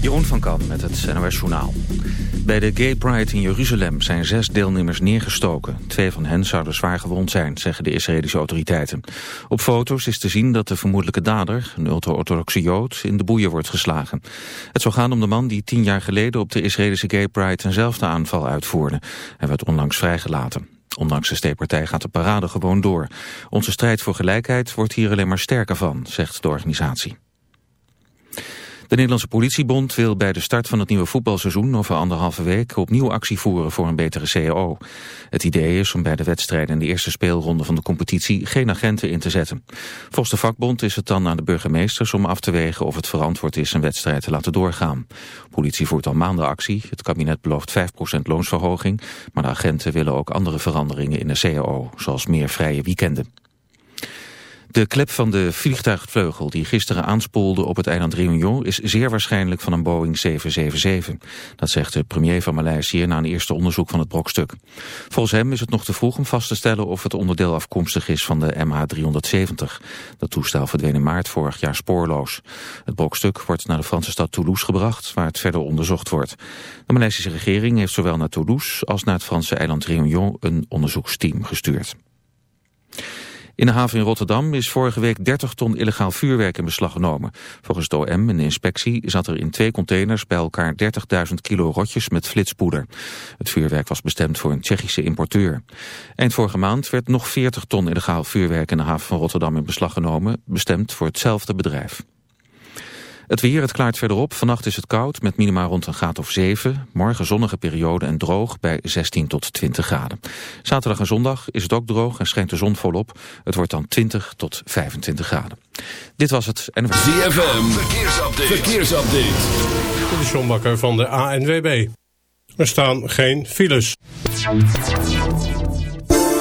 Jeroen van Kan met het NOS Journaal. Bij de Gay Pride in Jeruzalem zijn zes deelnemers neergestoken. Twee van hen zouden zwaar gewond zijn, zeggen de Israëlische autoriteiten. Op foto's is te zien dat de vermoedelijke dader, een ultra-orthodoxe jood, in de boeien wordt geslagen. Het zou gaan om de man die tien jaar geleden op de Israëlische Gay Pride eenzelfde aanval uitvoerde. Hij werd onlangs vrijgelaten. Ondanks de steekpartij gaat de parade gewoon door. Onze strijd voor gelijkheid wordt hier alleen maar sterker van, zegt de organisatie. De Nederlandse politiebond wil bij de start van het nieuwe voetbalseizoen over anderhalve week opnieuw actie voeren voor een betere CAO. Het idee is om bij de wedstrijden in de eerste speelronde van de competitie geen agenten in te zetten. Volgens de vakbond is het dan aan de burgemeesters om af te wegen of het verantwoord is een wedstrijd te laten doorgaan. Politie voert al maanden actie. Het kabinet belooft 5% loonsverhoging, maar de agenten willen ook andere veranderingen in de CAO, zoals meer vrije weekenden. De klep van de vliegtuigvleugel die gisteren aanspoelde op het eiland Réunion is zeer waarschijnlijk van een Boeing 777. Dat zegt de premier van Maleisië na een eerste onderzoek van het brokstuk. Volgens hem is het nog te vroeg om vast te stellen of het onderdeel afkomstig is van de MH370. Dat toestel verdween in maart vorig jaar spoorloos. Het brokstuk wordt naar de Franse stad Toulouse gebracht waar het verder onderzocht wordt. De Maleisische regering heeft zowel naar Toulouse als naar het Franse eiland Réunion een onderzoeksteam gestuurd. In de haven in Rotterdam is vorige week 30 ton illegaal vuurwerk in beslag genomen. Volgens het OM en de inspectie zat er in twee containers bij elkaar 30.000 kilo rotjes met flitspoeder. Het vuurwerk was bestemd voor een Tsjechische importeur. Eind vorige maand werd nog 40 ton illegaal vuurwerk in de haven van Rotterdam in beslag genomen, bestemd voor hetzelfde bedrijf. Het weer, het klaart verder op. Vannacht is het koud met minima rond een graad of 7. Morgen zonnige periode en droog bij 16 tot 20 graden. Zaterdag en zondag is het ook droog en schijnt de zon volop. Het wordt dan 20 tot 25 graden. Dit was het. En... ZFM, verkeersupdate. verkeersupdate. De John van de ANWB. Er staan geen files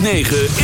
106.9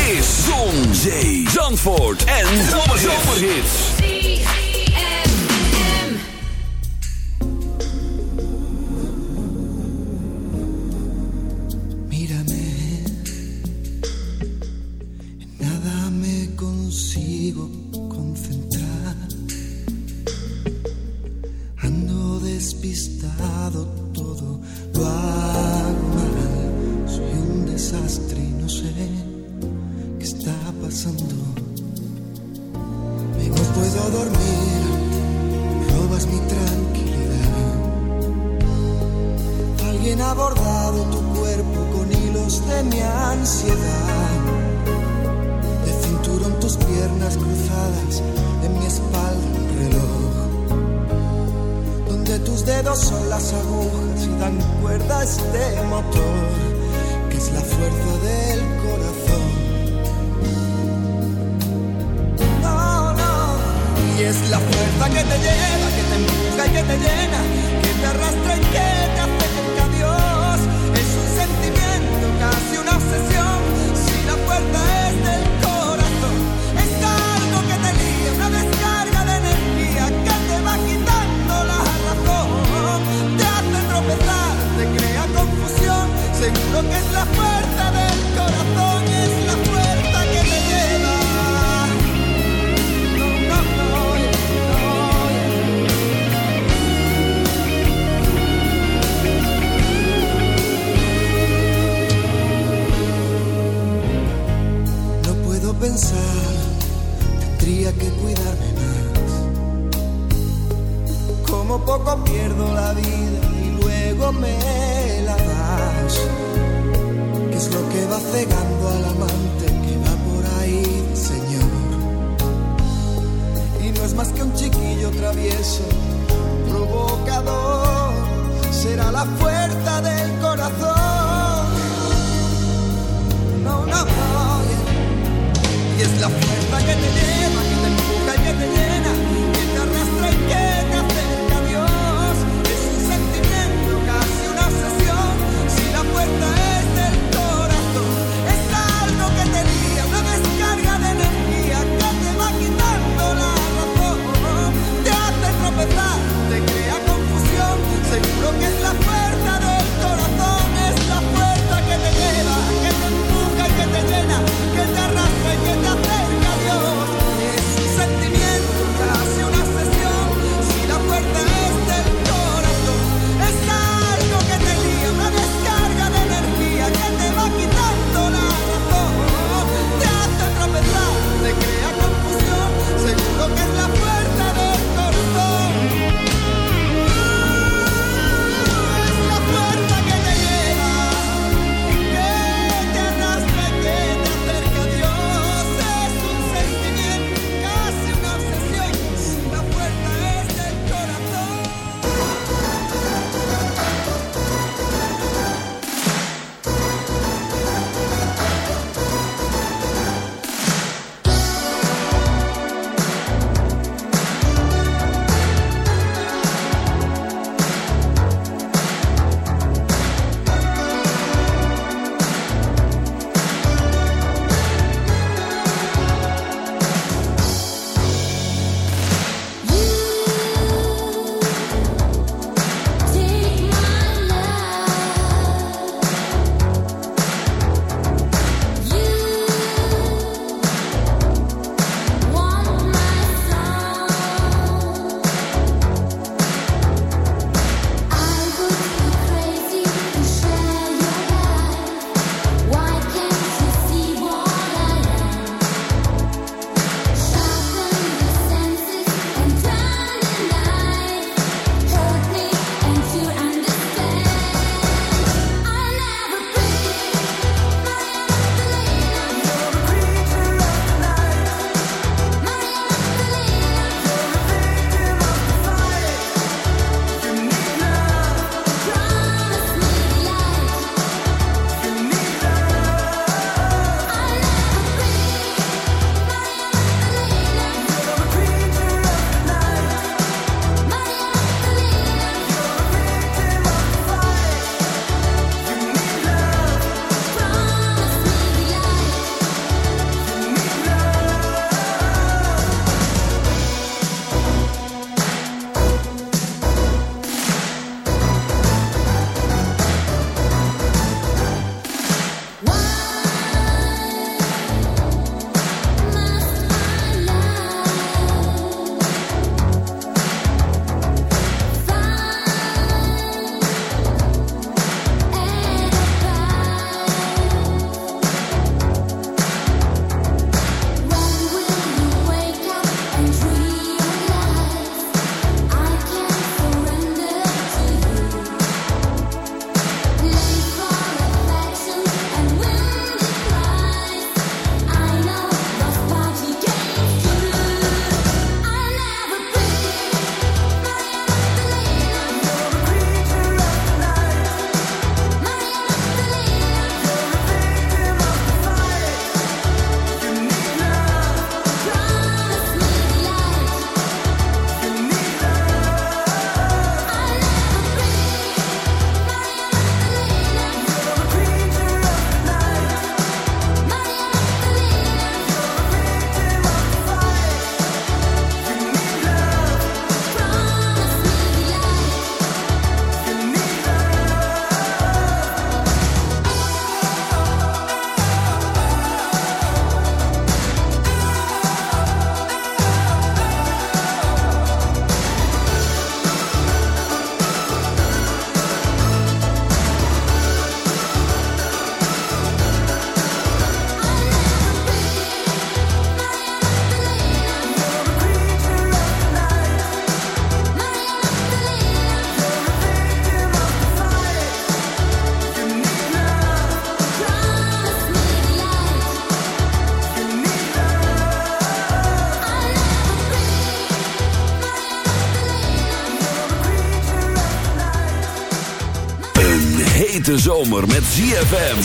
zomer met ZFM.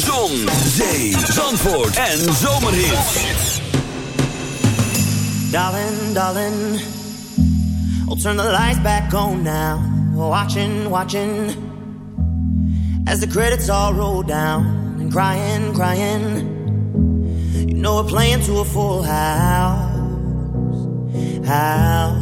Zon, zee, zandvoort en zomerhits. Darling, darling, I'll turn the lights back on now. Watching, watching, as the credits all roll down. And crying, crying, you know we're playing to a full house. House.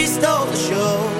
We stole the show.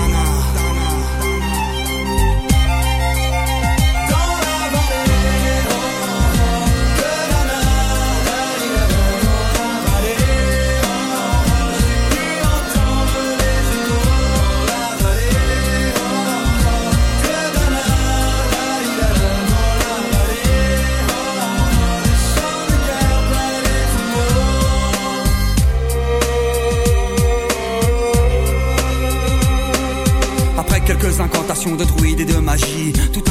de magie, tout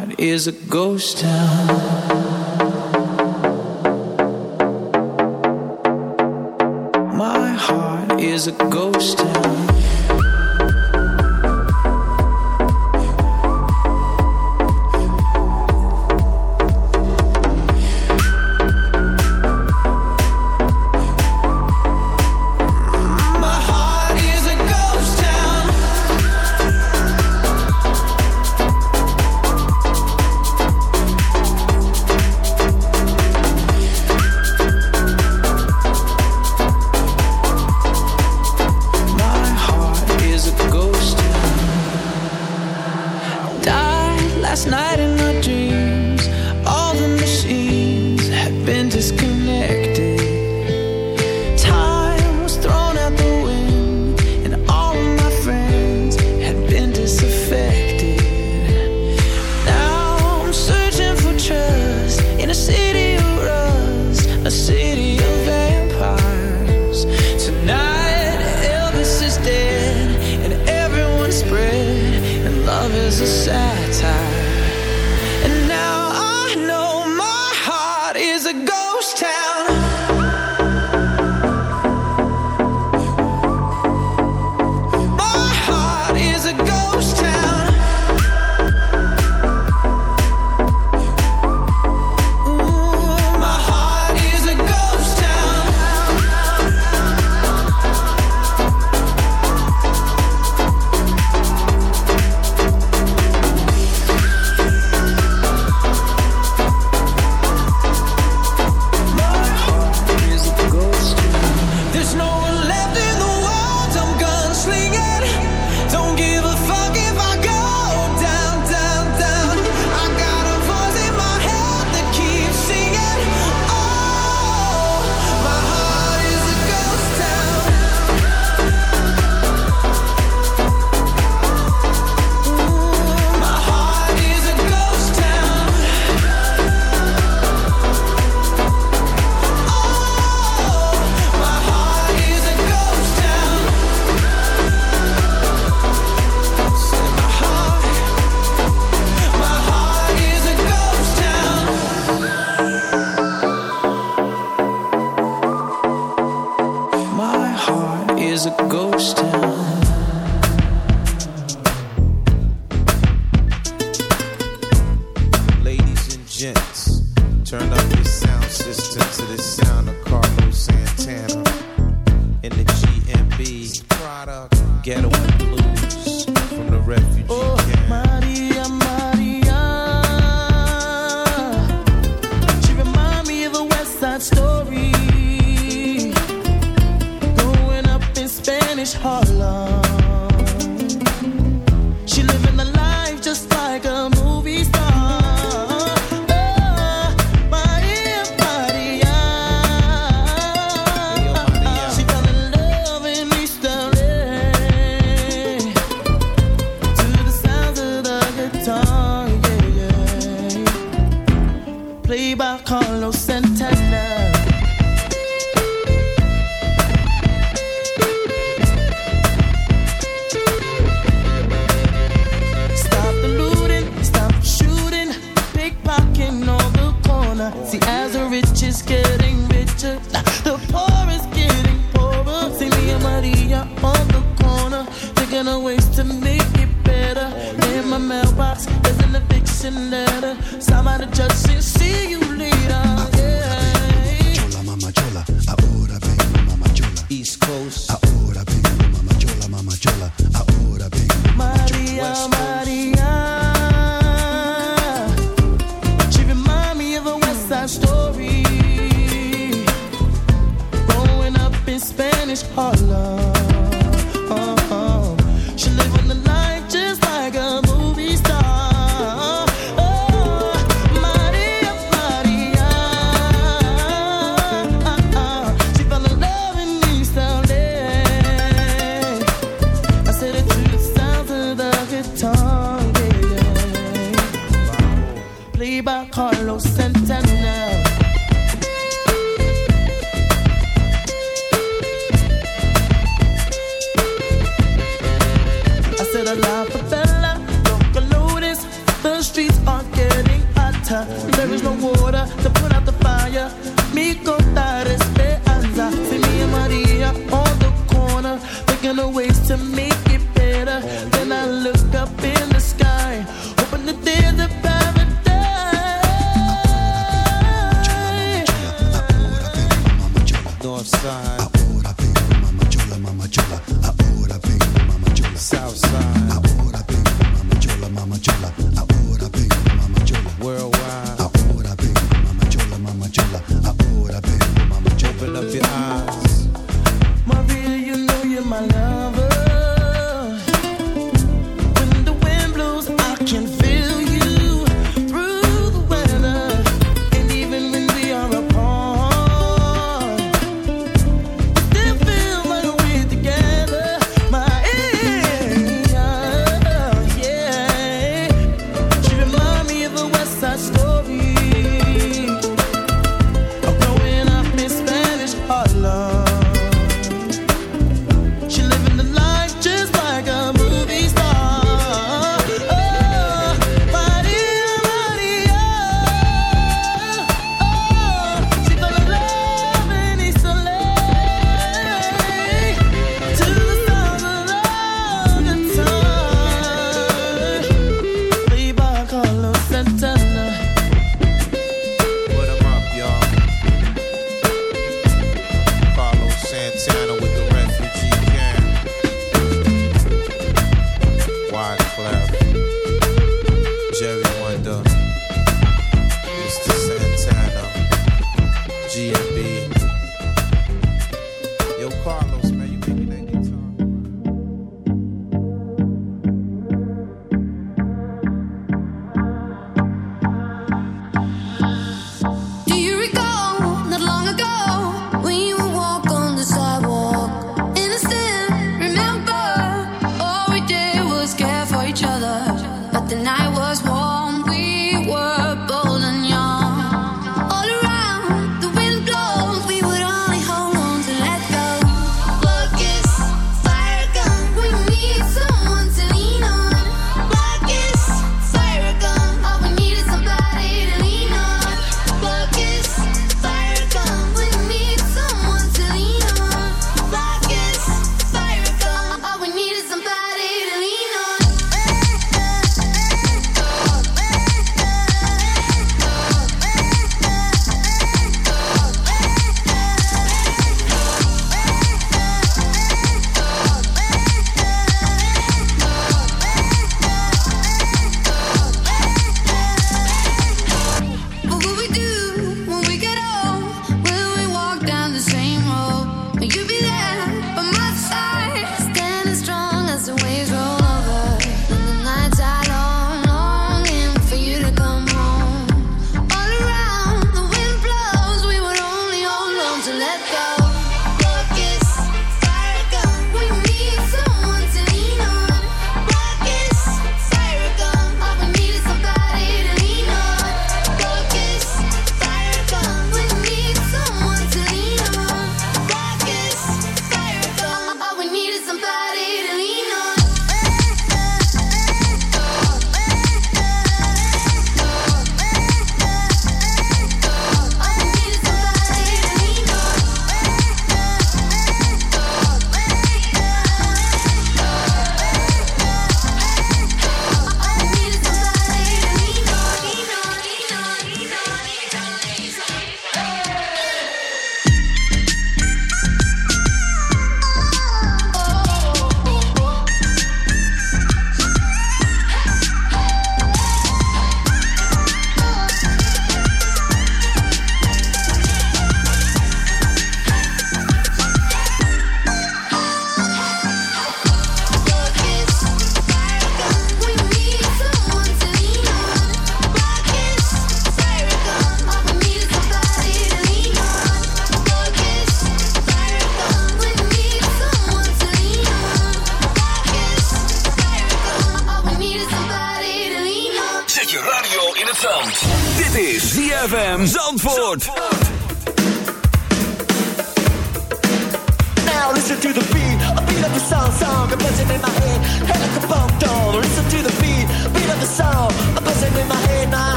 is a ghost town. is a ghost town.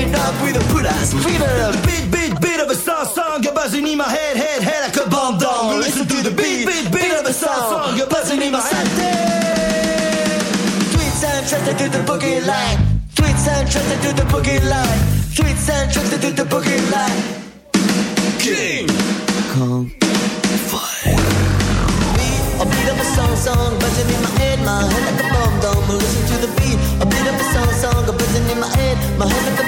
I'm up with a put ass fever. Beat, beat, beat of a song, song, you're buzzing in my head, head, head like a bomb down. Listen to the beat, beat, beat of a song, song, you're buzzing in my head. Tweets and trusted to the boogie line. Tweets and trusted to the boogie line. Tweets and trusted to the boogie line. King Kong Beat, a beat of a song, song, buzzing in my head, my head like a bomb dome. Listen to the beat, a beat of a song, song, buzzing in my head, my head like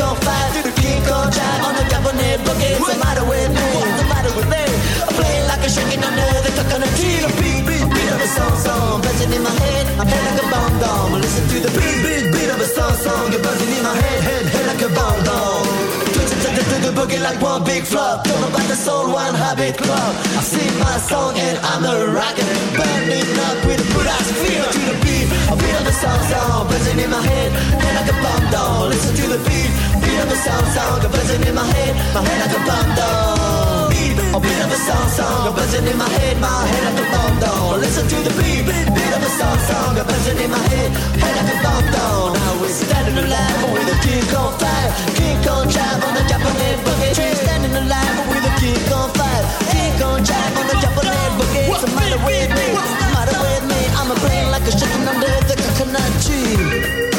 Kong five, the King Kong drive on the Japanese boogie. What's the matter with me? What's the matter with me? I'm playing like a shaking under the coconut tree. The beat, beat, beat of a song, song, buzzing in my head, my head like a bomb dome. Listen to the beat, beat, beat of a song, song, you're buzzing in my head, head, head like a bomb dome. Twisted to the boogie like one big flop. Don't about the soul, one habit club. I sing my song and I'm a rocker. Burning up with a good ass feel to the beat. Beat of the song song, buzzing in my head, head like a bomb down. Listen to the beat, beat of the song song, a buzzing in my head, my head like a bomb down. Beat, a beat of the song song, a buzzing in my head, my head like a bomb down. Listen to the beat, beat of the song song, a buzzing in my head, head like a bomb down. Now we're standing alive with a king on fire, king on drive on the Japanese boogie. We're standing alive with a king on fire, king on drive on the Japanese boogie. What's the matter with me? What's the matter with me? I'm a brain like a chicken under the coconut tree.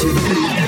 To the beat.